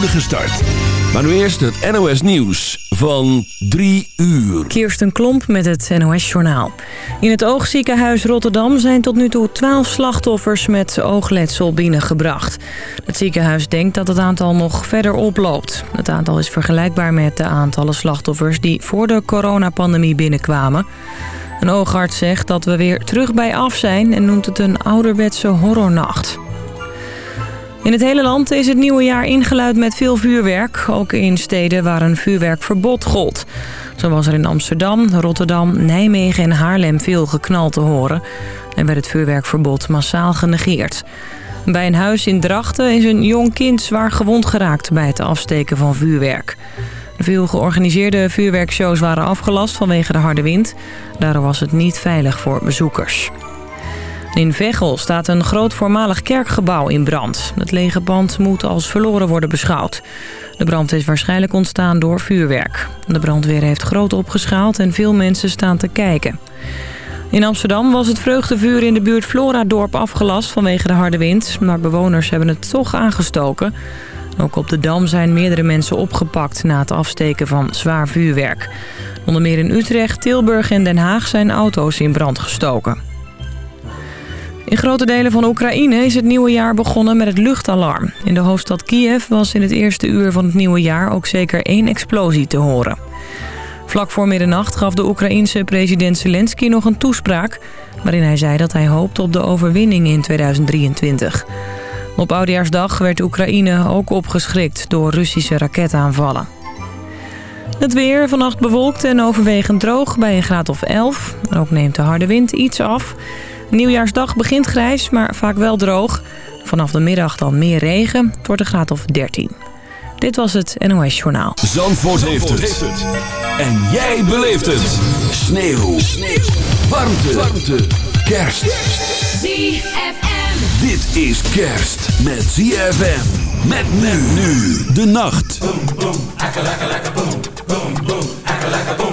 start. Maar nu eerst het NOS Nieuws van 3 uur. Kirsten Klomp met het NOS Journaal. In het oogziekenhuis Rotterdam zijn tot nu toe 12 slachtoffers met oogletsel binnengebracht. Het ziekenhuis denkt dat het aantal nog verder oploopt. Het aantal is vergelijkbaar met de aantallen slachtoffers die voor de coronapandemie binnenkwamen. Een oogarts zegt dat we weer terug bij af zijn en noemt het een ouderwetse horrornacht. In het hele land is het nieuwe jaar ingeluid met veel vuurwerk. Ook in steden waar een vuurwerkverbod gold. Zo was er in Amsterdam, Rotterdam, Nijmegen en Haarlem veel geknal te horen. En werd het vuurwerkverbod massaal genegeerd. Bij een huis in Drachten is een jong kind zwaar gewond geraakt bij het afsteken van vuurwerk. Veel georganiseerde vuurwerkshows waren afgelast vanwege de harde wind. Daardoor was het niet veilig voor bezoekers. In Veghel staat een groot voormalig kerkgebouw in brand. Het lege pand moet als verloren worden beschouwd. De brand is waarschijnlijk ontstaan door vuurwerk. De brandweer heeft groot opgeschaald en veel mensen staan te kijken. In Amsterdam was het vreugdevuur in de buurt Floradorp afgelast vanwege de harde wind. Maar bewoners hebben het toch aangestoken. Ook op de Dam zijn meerdere mensen opgepakt na het afsteken van zwaar vuurwerk. Onder meer in Utrecht, Tilburg en Den Haag zijn auto's in brand gestoken. In grote delen van Oekraïne is het nieuwe jaar begonnen met het luchtalarm. In de hoofdstad Kiev was in het eerste uur van het nieuwe jaar ook zeker één explosie te horen. Vlak voor middernacht gaf de Oekraïense president Zelensky nog een toespraak... waarin hij zei dat hij hoopt op de overwinning in 2023. Op Oudejaarsdag werd Oekraïne ook opgeschrikt door Russische raketaanvallen. Het weer vannacht bewolkt en overwegend droog bij een graad of 11. Ook neemt de harde wind iets af... Nieuwjaarsdag begint grijs, maar vaak wel droog. Vanaf de middag dan meer regen. Het wordt een graad of 13. Dit was het NOS Journaal. Zandvoort, heeft, het. En jij beleeft het. Sneeuw. Sneeuw. Warmte. Warmte. Kerst. ZFM. Dit is kerst met ZFM. Met men nu de nacht. Boom, boom, akka, laka, boom. Boom, boom, akka, boom. Boom,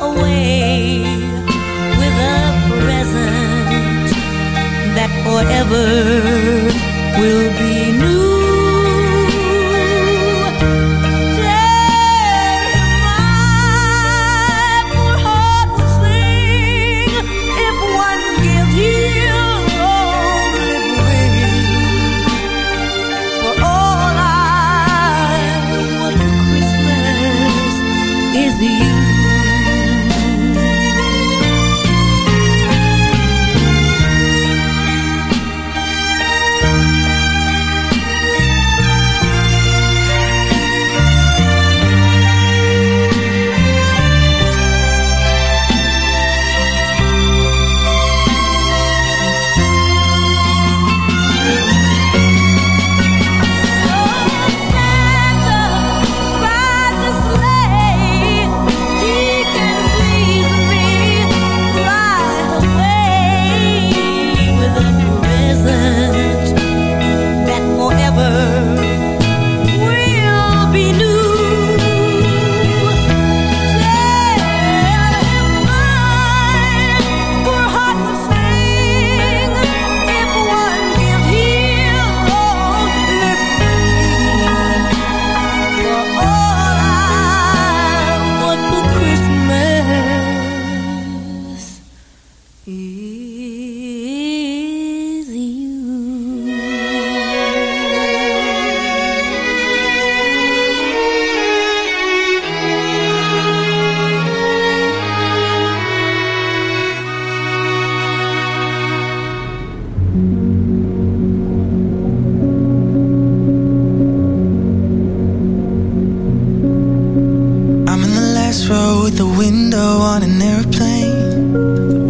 away with a present that forever will be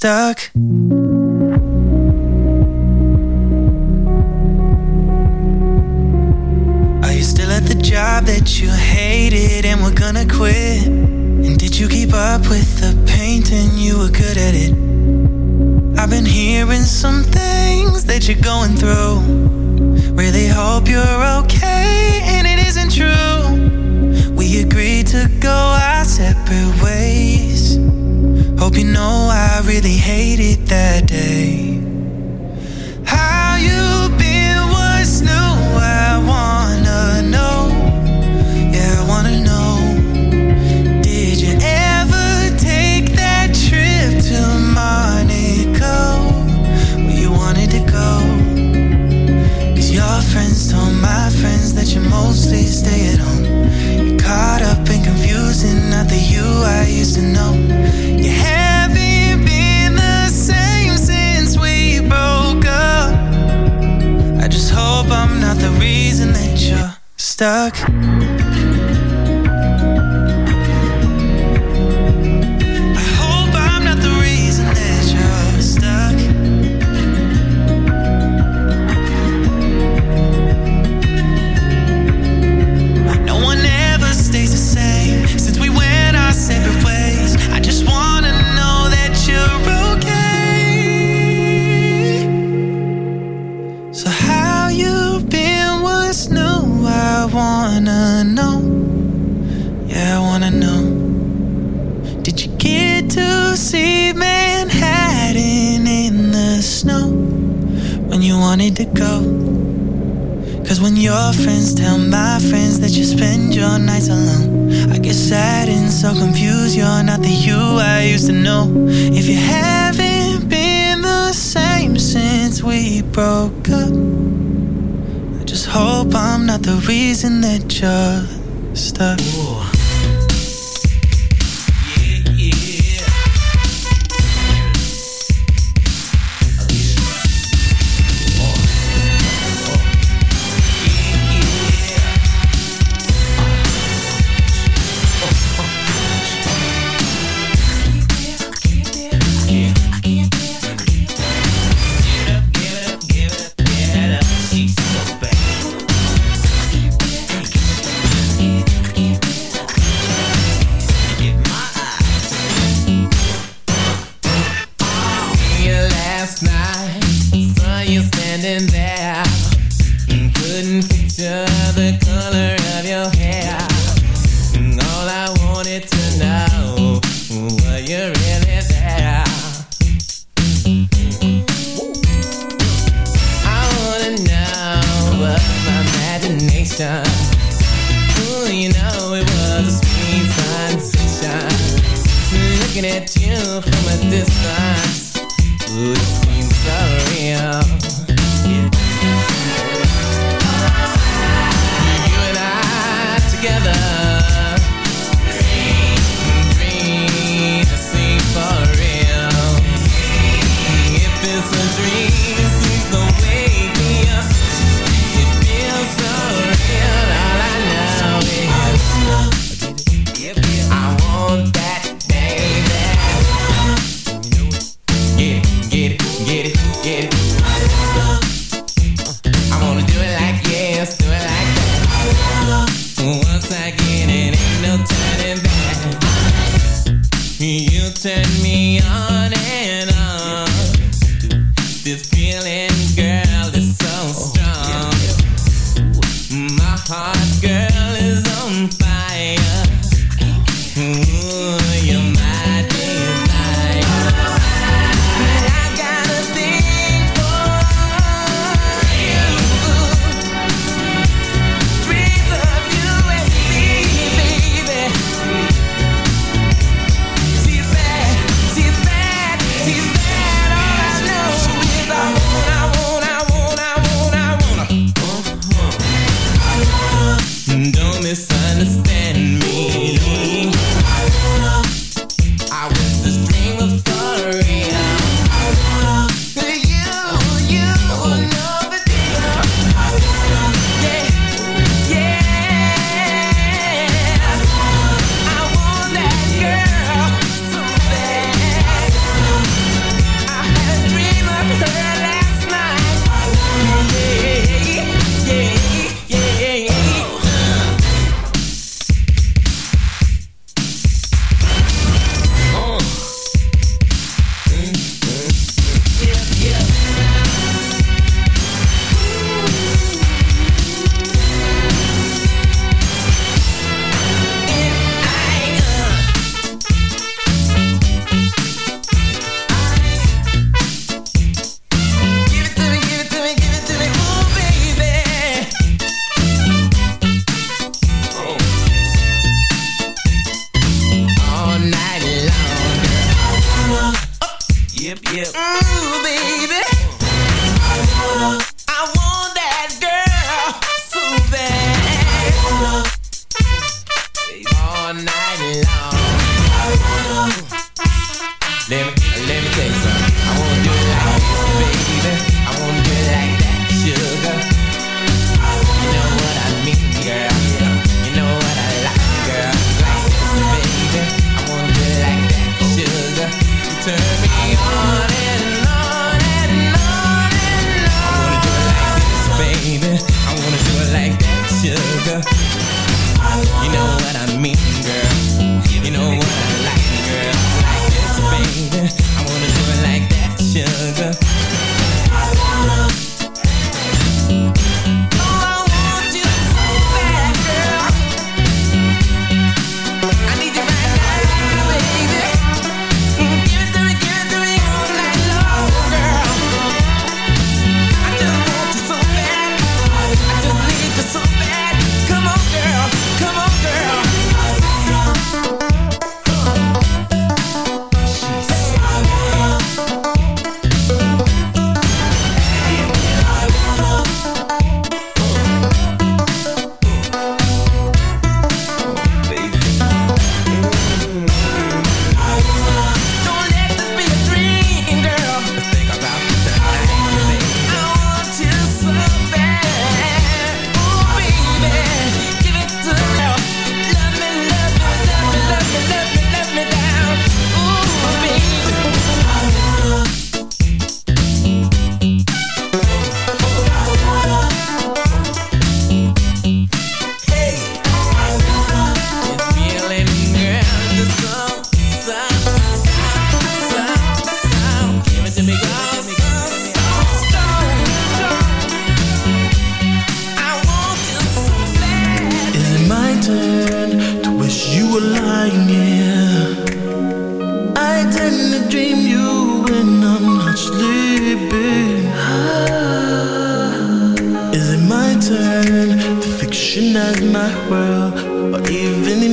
stuck. Are you still at the job that you hated and were gonna quit? And did you keep up with the painting? You were good at it. I've been hearing some things that you're going through. Really hope you're okay and it isn't true. We agreed to go our separate ways. Hope you know I really hated that day. Stuck.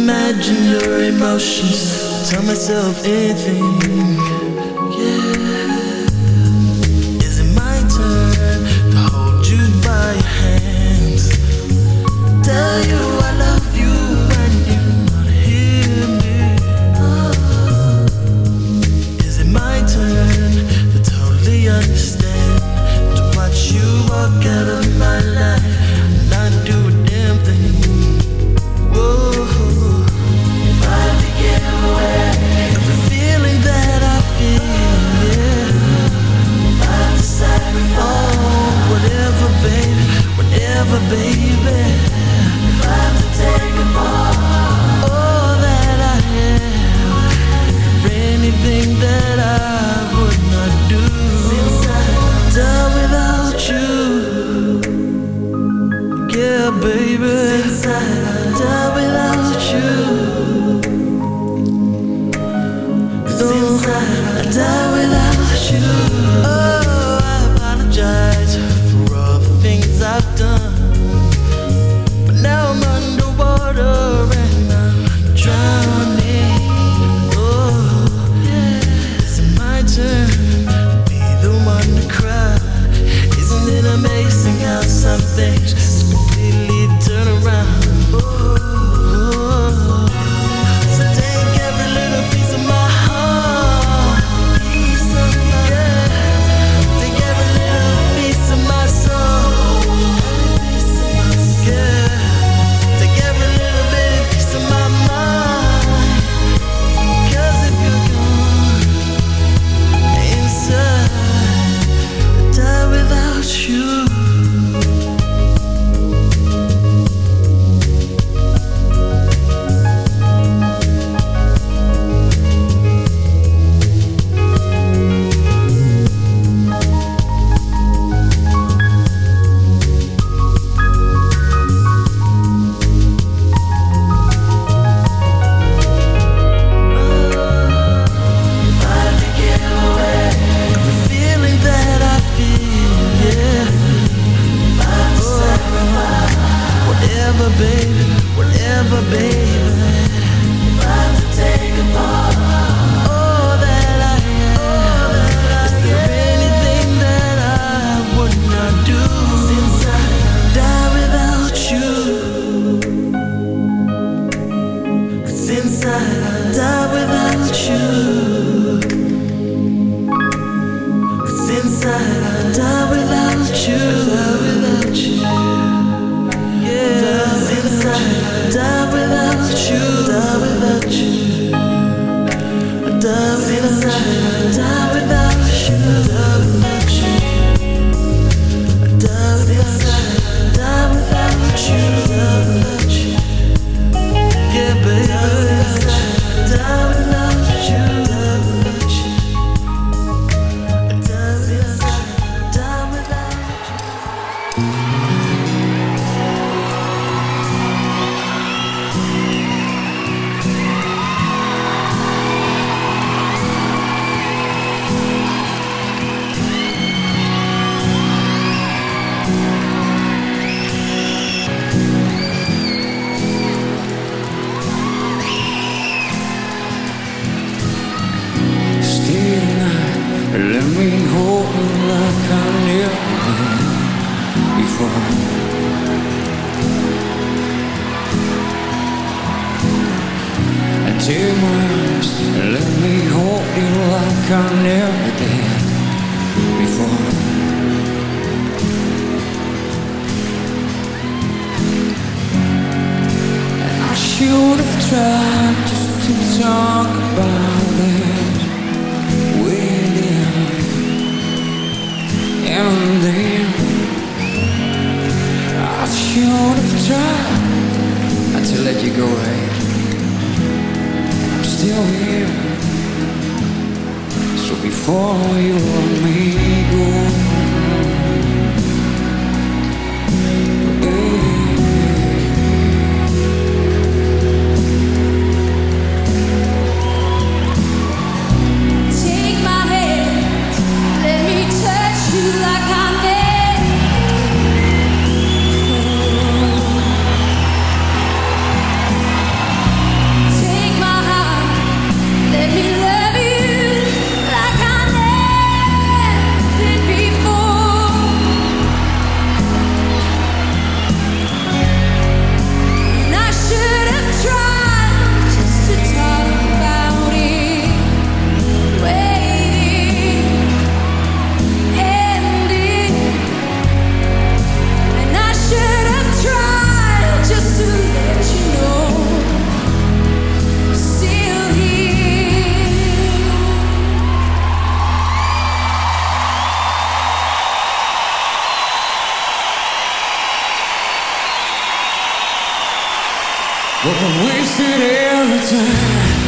imagine your emotions. Tell myself anything. Yeah. Is it my turn to hold you by your hands? Tell you take my arms and let me hold you like I never wasted every time.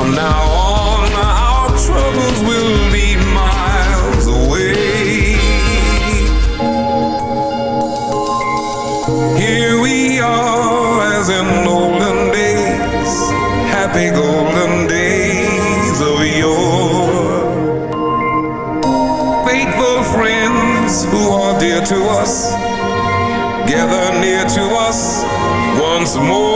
From now on, our troubles will be miles away. Here we are, as in olden days, happy golden days of yore. Faithful friends who are dear to us, gather near to us once more.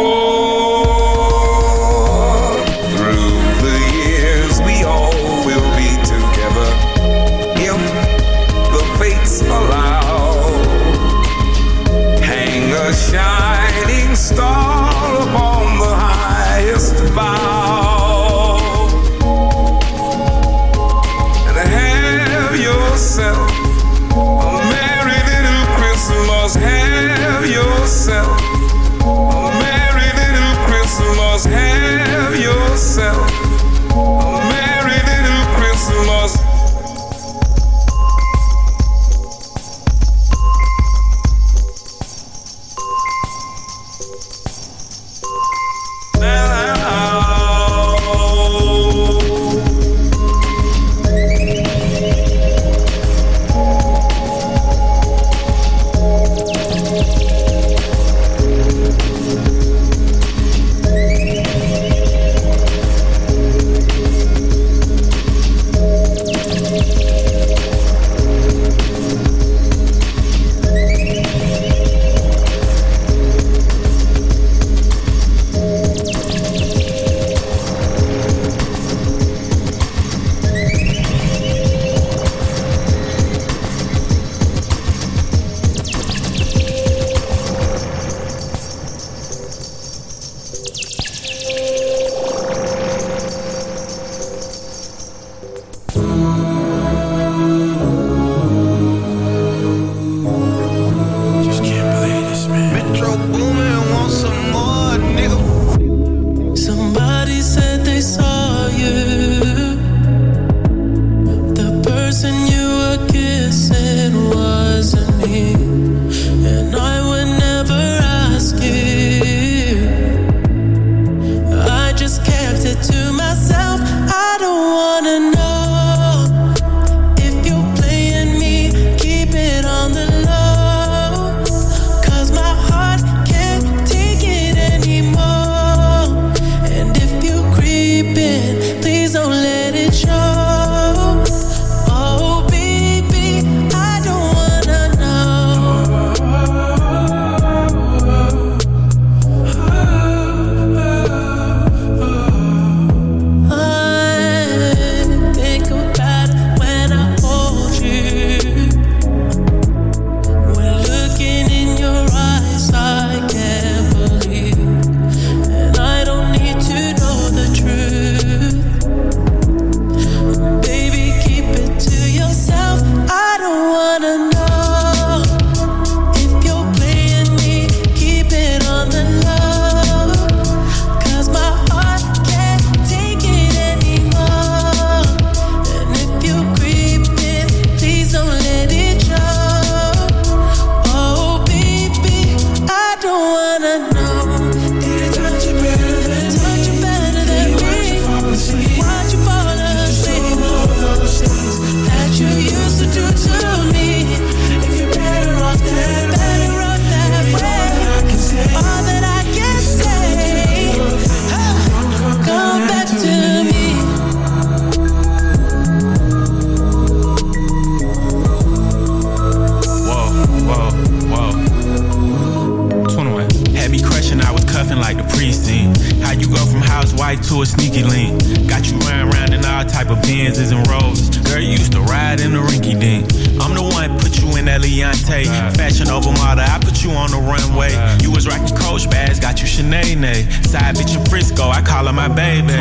Housewife to a sneaky link. Got you riding around in all type of Benzes and Rolls. Girl, you used to ride in the rinky dink. I'm the one put you in that Leontay. Fashion over model, I put you on the runway. You was rocking Coach bags, got you Sinead. Side bitch in Frisco, I call her my baby.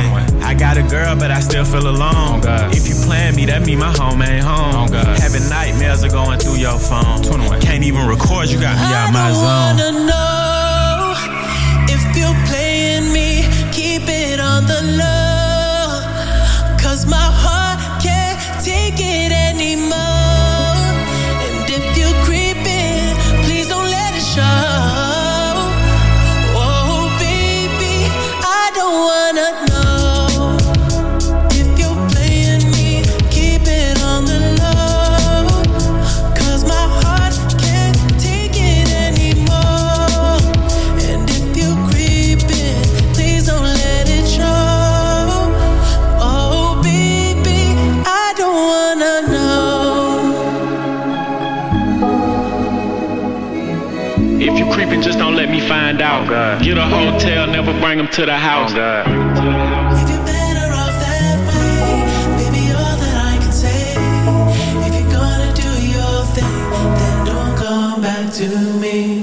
I got a girl, but I still feel alone. If you plan me, that mean my home ain't home. Having nightmares are going through your phone. Can't even record, you got me out my zone. the love. Oh, find out. Get a hotel, never bring them to the house. Oh, baby, all that I can say. If you're gonna do your thing, then don't come back to me.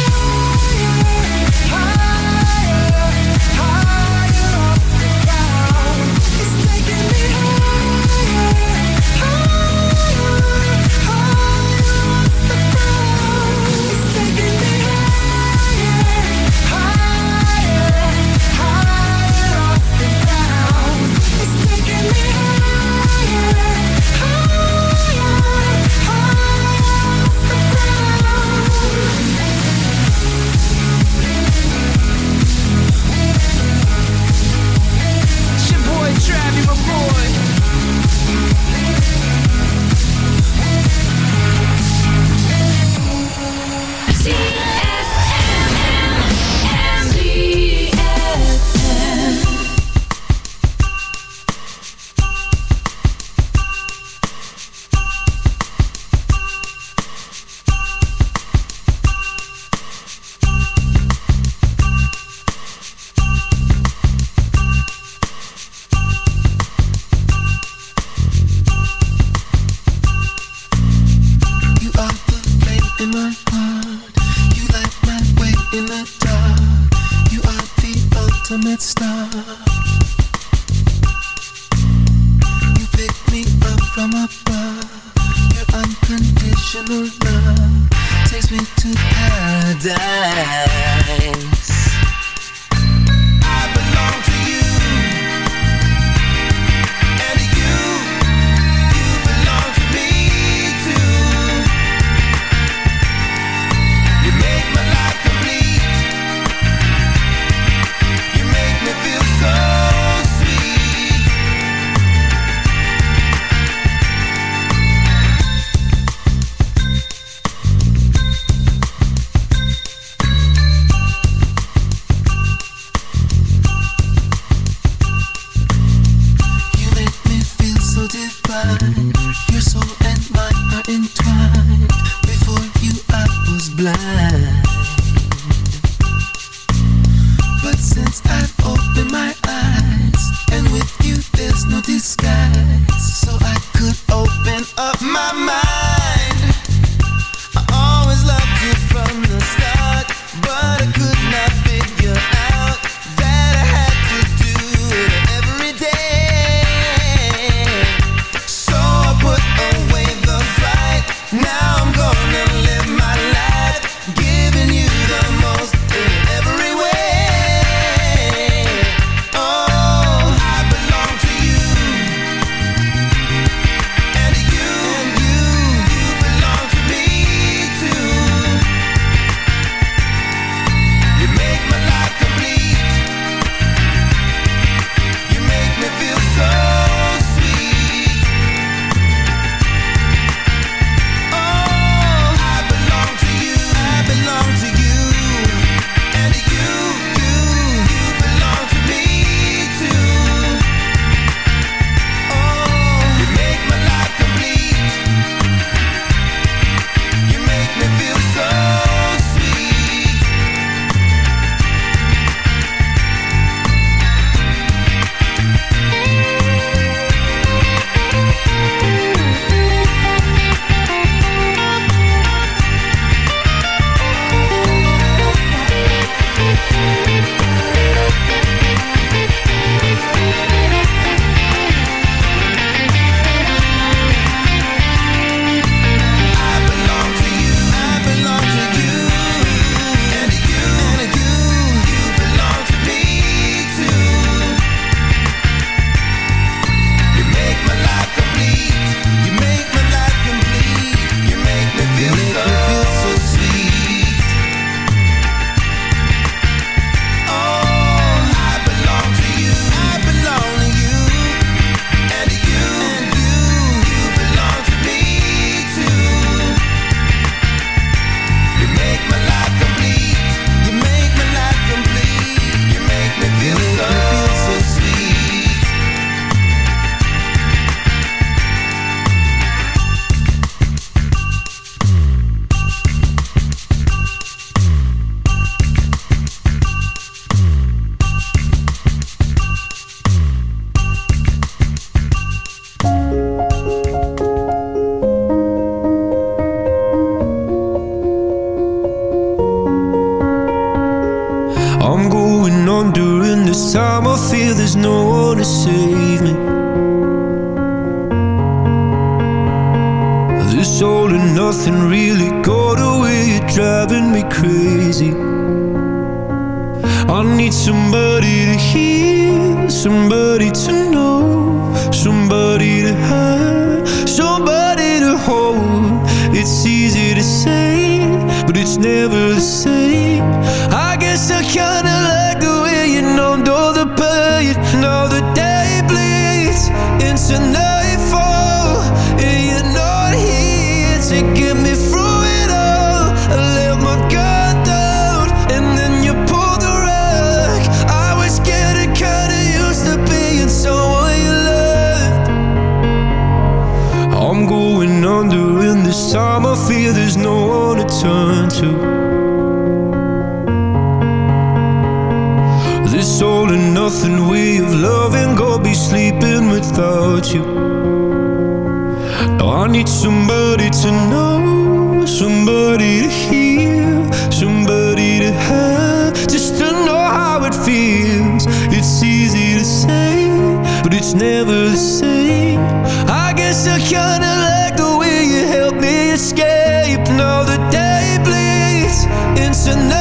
and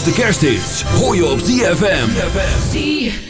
allergrootste kersthits hoor je op ZFM. ZFM.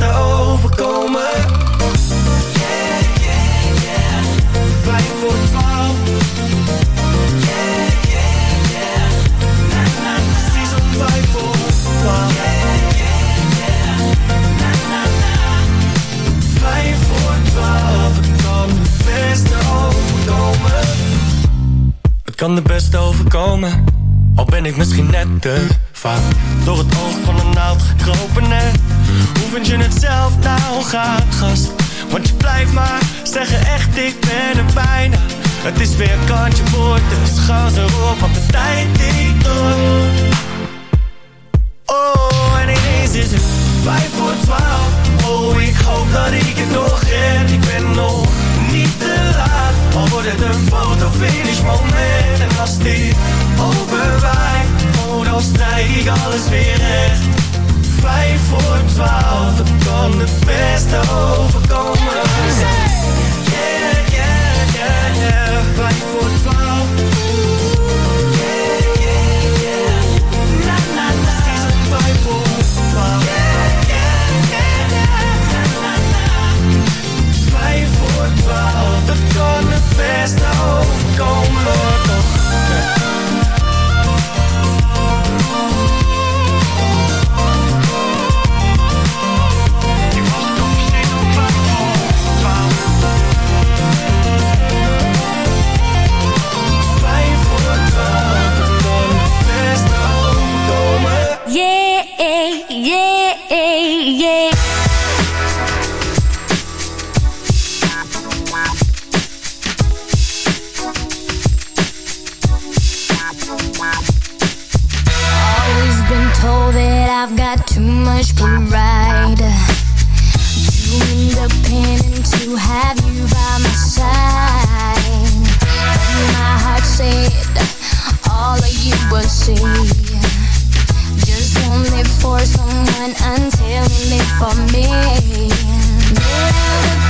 beste overkomen Yeah, yeah, yeah Vijf voor twaalf Yeah, yeah, yeah Na, na, na. Precies om vijf voor twaalf Vijf voor twaalf, het kan het beste overkomen. Het kan de beste overkomen, al ben ik misschien net te vaak door het oog van een naald gekropen. En hoe vind je het zelf nou gaat, gast? Want je blijft maar zeggen echt, ik ben er bijna. Het is weer kantje boord, dus gas erop, want de tijd ik door. Oh, en ineens is het vijf voor twaalf. Oh, ik hoop dat ik het nog red. Ik ben nog niet te laat. Al wordt het een foto finish moment. En als dit overwaait, oh, dan strijk ik alles weer recht. Vijf voor twaalf, het kan het beste overkomen. Yeah, yeah, yeah, yeah. Vijf voor twaalf. Yeah, yeah, yeah. Na, na, na. Precies om vijf voor twaalf. Vijf voor twaalf, dat kan het beste overkomen? Yeah, yeah. For someone until you live for me. Never